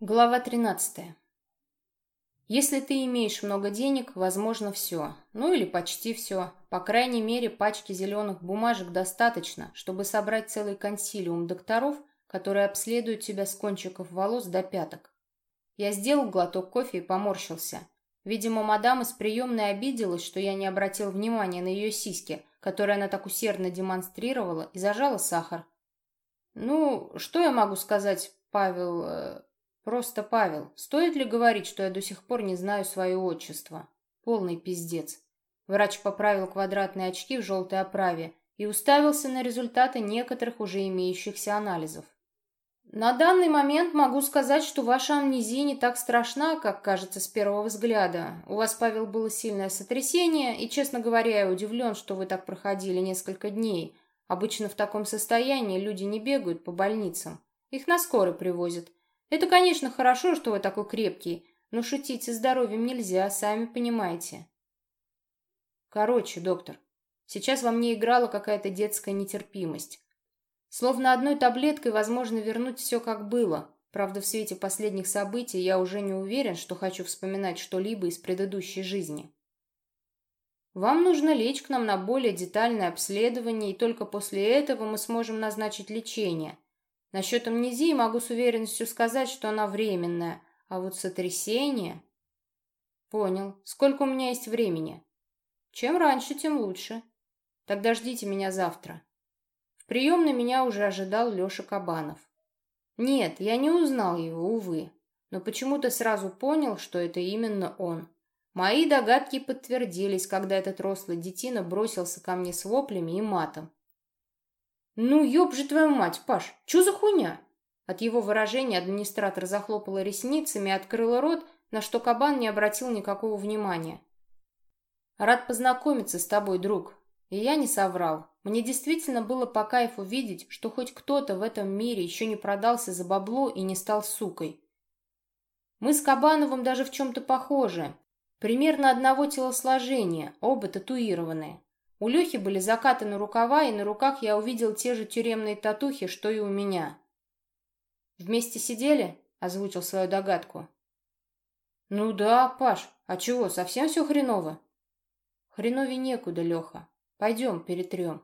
Глава 13. Если ты имеешь много денег, возможно все. Ну или почти все. По крайней мере, пачки зеленых бумажек достаточно, чтобы собрать целый консилиум докторов, которые обследуют тебя с кончиков волос до пяток. Я сделал глоток кофе и поморщился. Видимо, мадам из приемной обиделась, что я не обратил внимания на ее сиськи, которые она так усердно демонстрировала, и зажала сахар. Ну, что я могу сказать, Павел... Просто, Павел, стоит ли говорить, что я до сих пор не знаю свое отчество? Полный пиздец. Врач поправил квадратные очки в желтой оправе и уставился на результаты некоторых уже имеющихся анализов. На данный момент могу сказать, что ваша амнезия не так страшна, как кажется с первого взгляда. У вас, Павел, было сильное сотрясение, и, честно говоря, я удивлен, что вы так проходили несколько дней. Обычно в таком состоянии люди не бегают по больницам. Их на скорой привозят. Это, конечно, хорошо, что вы такой крепкий, но шутить со здоровьем нельзя, сами понимаете. Короче, доктор, сейчас во мне играла какая-то детская нетерпимость. Словно одной таблеткой возможно вернуть все как было. Правда, в свете последних событий я уже не уверен, что хочу вспоминать что-либо из предыдущей жизни. Вам нужно лечь к нам на более детальное обследование, и только после этого мы сможем назначить лечение – Насчет амнезии могу с уверенностью сказать, что она временная, а вот сотрясение... Понял. Сколько у меня есть времени? Чем раньше, тем лучше. Тогда ждите меня завтра. В приемной меня уже ожидал Леша Кабанов. Нет, я не узнал его, увы, но почему-то сразу понял, что это именно он. Мои догадки подтвердились, когда этот рослый детина бросился ко мне с воплями и матом. «Ну, ёб же твою мать, Паш, чё за хуйня?» От его выражения администратор захлопала ресницами и открыла рот, на что кабан не обратил никакого внимания. «Рад познакомиться с тобой, друг». И я не соврал. Мне действительно было по кайфу видеть, что хоть кто-то в этом мире еще не продался за бабло и не стал сукой. Мы с Кабановым даже в чем-то похожи. Примерно одного телосложения, оба татуированные. У Лехи были закатаны рукава, и на руках я увидел те же тюремные татухи, что и у меня. «Вместе сидели?» — озвучил свою догадку. «Ну да, Паш, а чего, совсем все хреново?» «Хренове некуда, Леха. Пойдем, перетрем».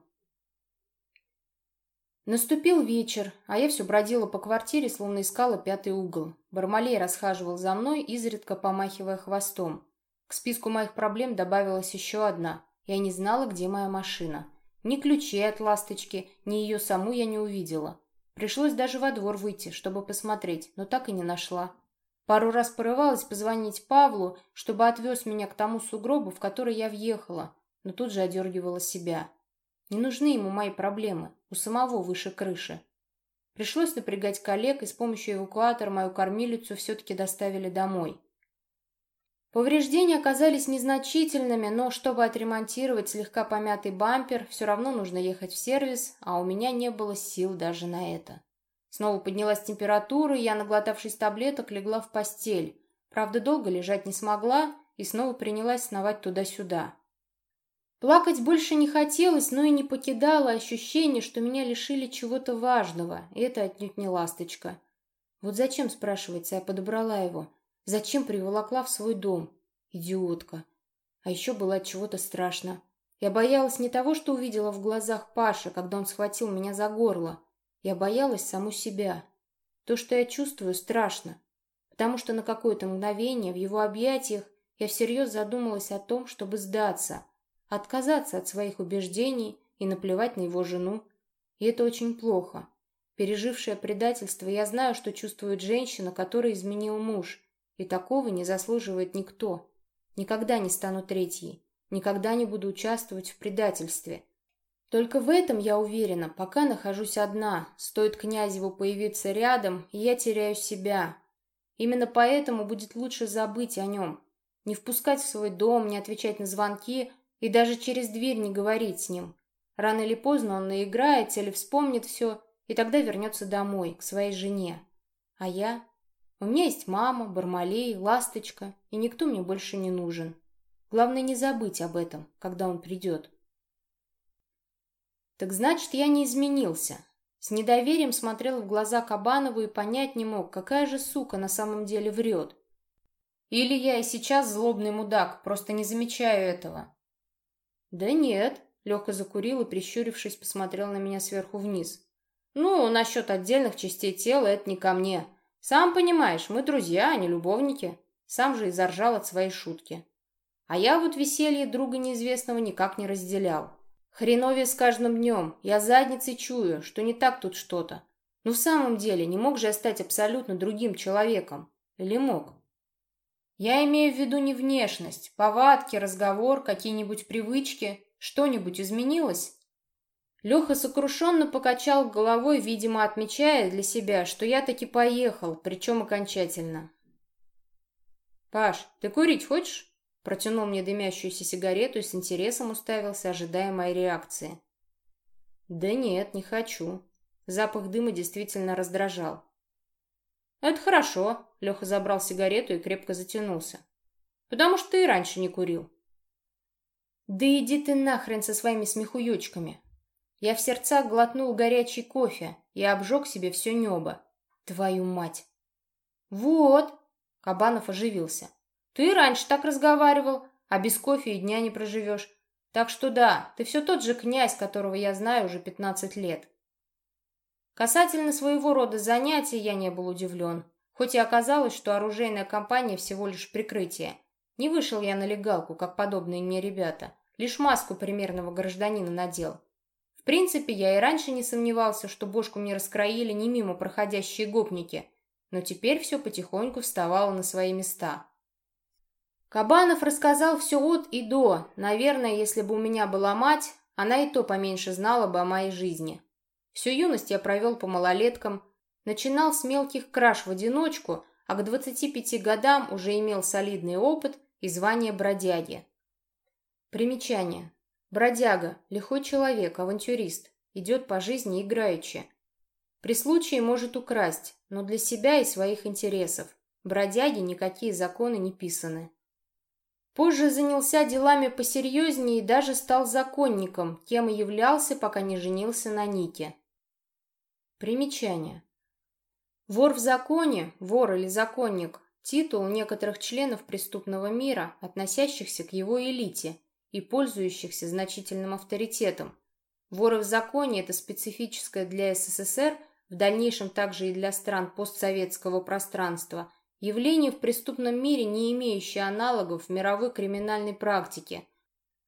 Наступил вечер, а я все бродила по квартире, словно искала пятый угол. Бармалей расхаживал за мной, изредка помахивая хвостом. К списку моих проблем добавилась еще одна — я не знала, где моя машина. Ни ключей от ласточки, ни ее саму я не увидела. Пришлось даже во двор выйти, чтобы посмотреть, но так и не нашла. Пару раз порывалась позвонить Павлу, чтобы отвез меня к тому сугробу, в который я въехала, но тут же одергивала себя. Не нужны ему мои проблемы, у самого выше крыши. Пришлось напрягать коллег, и с помощью эвакуатора мою кормилицу все-таки доставили домой. Повреждения оказались незначительными, но чтобы отремонтировать слегка помятый бампер, все равно нужно ехать в сервис, а у меня не было сил даже на это. Снова поднялась температура, и я, наглотавшись таблеток, легла в постель. Правда, долго лежать не смогла и снова принялась сновать туда-сюда. Плакать больше не хотелось, но и не покидало ощущение, что меня лишили чего-то важного, и это отнюдь не ласточка. Вот зачем, спрашивается, я подобрала его? Зачем приволокла в свой дом? Идиотка. А еще было от чего-то страшно. Я боялась не того, что увидела в глазах Паши, когда он схватил меня за горло. Я боялась саму себя. То, что я чувствую, страшно. Потому что на какое-то мгновение в его объятиях я всерьез задумалась о том, чтобы сдаться, отказаться от своих убеждений и наплевать на его жену. И это очень плохо. Пережившая предательство, я знаю, что чувствует женщина, которой изменил муж. И такого не заслуживает никто. Никогда не стану третьей. Никогда не буду участвовать в предательстве. Только в этом я уверена, пока нахожусь одна. Стоит князеву появиться рядом, и я теряю себя. Именно поэтому будет лучше забыть о нем. Не впускать в свой дом, не отвечать на звонки и даже через дверь не говорить с ним. Рано или поздно он наиграется или вспомнит все, и тогда вернется домой, к своей жене. А я... У меня есть мама, Бармалей, Ласточка, и никто мне больше не нужен. Главное не забыть об этом, когда он придет. Так значит, я не изменился. С недоверием смотрел в глаза Кабанову и понять не мог, какая же сука на самом деле врет. Или я и сейчас злобный мудак, просто не замечаю этого. Да нет, Леха закурил и, прищурившись, посмотрел на меня сверху вниз. Ну, насчет отдельных частей тела это не ко мне. Сам понимаешь, мы друзья, а не любовники. Сам же и заржал от своей шутки. А я вот веселье друга неизвестного никак не разделял. Хреновее с каждым днем. Я задницей чую, что не так тут что-то. Ну в самом деле, не мог же я стать абсолютно другим человеком? Или мог? Я имею в виду не внешность, повадки, разговор, какие-нибудь привычки. Что-нибудь изменилось? Леха сокрушенно покачал головой, видимо, отмечая для себя, что я таки поехал, причем окончательно. «Паш, ты курить хочешь?» Протянул мне дымящуюся сигарету и с интересом уставился, ожидая моей реакции. «Да нет, не хочу». Запах дыма действительно раздражал. «Это хорошо», — Леха забрал сигарету и крепко затянулся. «Потому что ты и раньше не курил». «Да иди ты нахрен со своими смехуёчками!» Я в сердцах глотнул горячий кофе и обжег себе все небо. Твою мать! «Вот!» — Кабанов оживился. Ты раньше так разговаривал, а без кофе и дня не проживешь. Так что да, ты все тот же князь, которого я знаю уже пятнадцать лет. Касательно своего рода занятий я не был удивлен, хоть и оказалось, что оружейная компания всего лишь прикрытие. Не вышел я на легалку, как подобные мне ребята, лишь маску примерного гражданина надел. В принципе, я и раньше не сомневался, что бошку мне раскроили не мимо проходящие гопники, но теперь все потихоньку вставало на свои места. Кабанов рассказал все от и до. Наверное, если бы у меня была мать, она и то поменьше знала бы о моей жизни. Всю юность я провел по малолеткам, начинал с мелких краж в одиночку, а к 25 годам уже имел солидный опыт и звание бродяги. Примечание. Бродяга – лихой человек, авантюрист, идет по жизни играючи. При случае может украсть, но для себя и своих интересов. Бродяги никакие законы не писаны. Позже занялся делами посерьезнее и даже стал законником, кем и являлся, пока не женился на Нике. Примечание. Вор в законе, вор или законник – титул некоторых членов преступного мира, относящихся к его элите и пользующихся значительным авторитетом. Воры в законе – это специфическое для СССР, в дальнейшем также и для стран постсоветского пространства – Явление в преступном мире, не имеющее аналогов в мировой криминальной практике,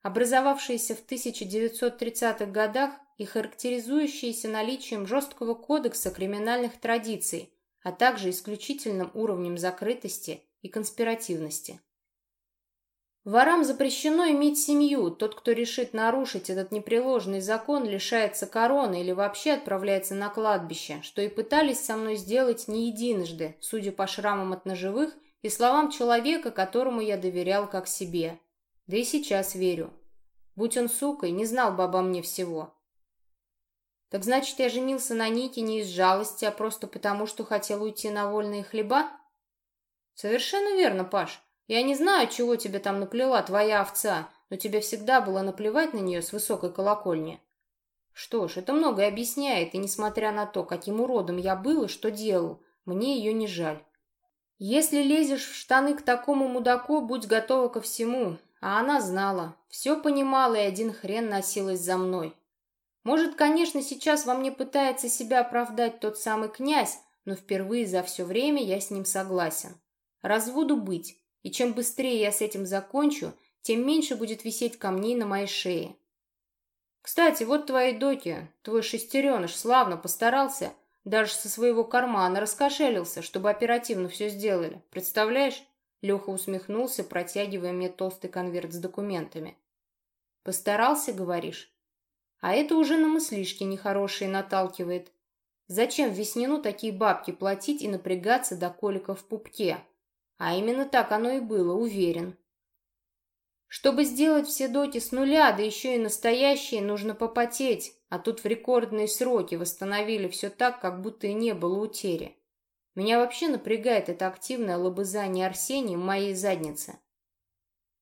образовавшееся в 1930-х годах и характеризующееся наличием жесткого кодекса криминальных традиций, а также исключительным уровнем закрытости и конспиративности. Ворам запрещено иметь семью. Тот, кто решит нарушить этот непреложный закон, лишается короны или вообще отправляется на кладбище, что и пытались со мной сделать не единожды, судя по шрамам от ножевых и словам человека, которому я доверял как себе. Да и сейчас верю. Будь он сукой, не знал бы обо мне всего. Так значит, я женился на Нике не из жалости, а просто потому, что хотел уйти на вольные хлеба? Совершенно верно, Паш. Я не знаю, чего тебе там наплела твоя овца, но тебе всегда было наплевать на нее с высокой колокольни. Что ж, это многое объясняет, и несмотря на то, каким уродом я был и что делал, мне ее не жаль. Если лезешь в штаны к такому мудаку, будь готова ко всему. А она знала, все понимала и один хрен носилась за мной. Может, конечно, сейчас во мне пытается себя оправдать тот самый князь, но впервые за все время я с ним согласен. Разводу быть. И чем быстрее я с этим закончу, тем меньше будет висеть камней на моей шее. Кстати, вот твои доки, твой шестереныш славно постарался, даже со своего кармана раскошелился, чтобы оперативно все сделали. Представляешь? Леха усмехнулся, протягивая мне толстый конверт с документами. Постарался, говоришь? А это уже на мыслишки нехорошие наталкивает. Зачем в веснину такие бабки платить и напрягаться до колика в пупке? А именно так оно и было, уверен. Чтобы сделать все доки с нуля, да еще и настоящие, нужно попотеть, а тут в рекордные сроки восстановили все так, как будто и не было утери. Меня вообще напрягает это активное лобызание Арсения моей заднице.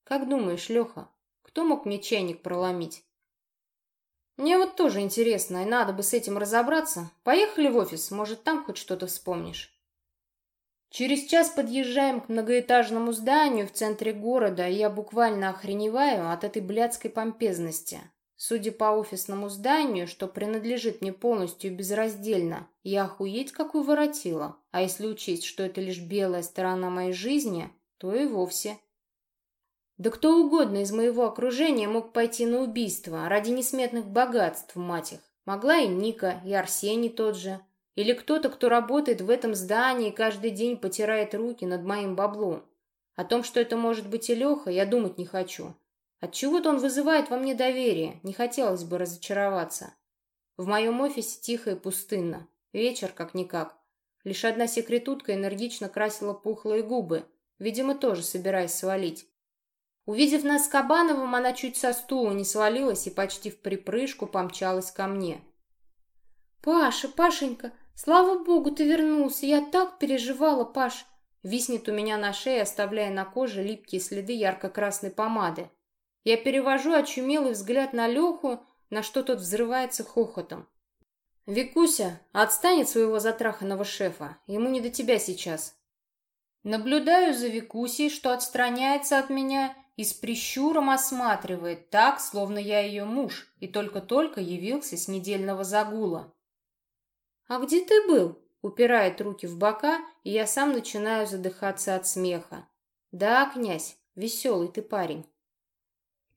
Как думаешь, Леха, кто мог мне чайник проломить? Мне вот тоже интересно, и надо бы с этим разобраться. Поехали в офис, может, там хоть что-то вспомнишь. Через час подъезжаем к многоэтажному зданию в центре города, и я буквально охреневаю от этой блядской помпезности. Судя по офисному зданию, что принадлежит мне полностью безраздельно, я охуеть какую воротила. А если учесть, что это лишь белая сторона моей жизни, то и вовсе. Да кто угодно из моего окружения мог пойти на убийство ради несметных богатств, мать их. Могла и Ника, и Арсений тот же. Или кто-то, кто работает в этом здании и каждый день потирает руки над моим баблом. О том, что это может быть и Леха, я думать не хочу. Отчего-то он вызывает во мне доверие, не хотелось бы разочароваться. В моем офисе тихо и пустынно. Вечер как-никак. Лишь одна секретутка энергично красила пухлые губы, видимо, тоже собираясь свалить. Увидев нас с Кабановым, она чуть со стула не свалилась и почти в припрыжку помчалась ко мне. «Паша, Пашенька, слава богу, ты вернулся! Я так переживала, Паш!» Виснет у меня на шее, оставляя на коже липкие следы ярко-красной помады. Я перевожу очумелый взгляд на Леху, на что тот взрывается хохотом. «Викуся, отстань от своего затраханного шефа, ему не до тебя сейчас». Наблюдаю за Викусей, что отстраняется от меня и с прищуром осматривает так, словно я ее муж и только-только явился с недельного загула. «А где ты был?» — упирает руки в бока, и я сам начинаю задыхаться от смеха. «Да, князь, веселый ты парень».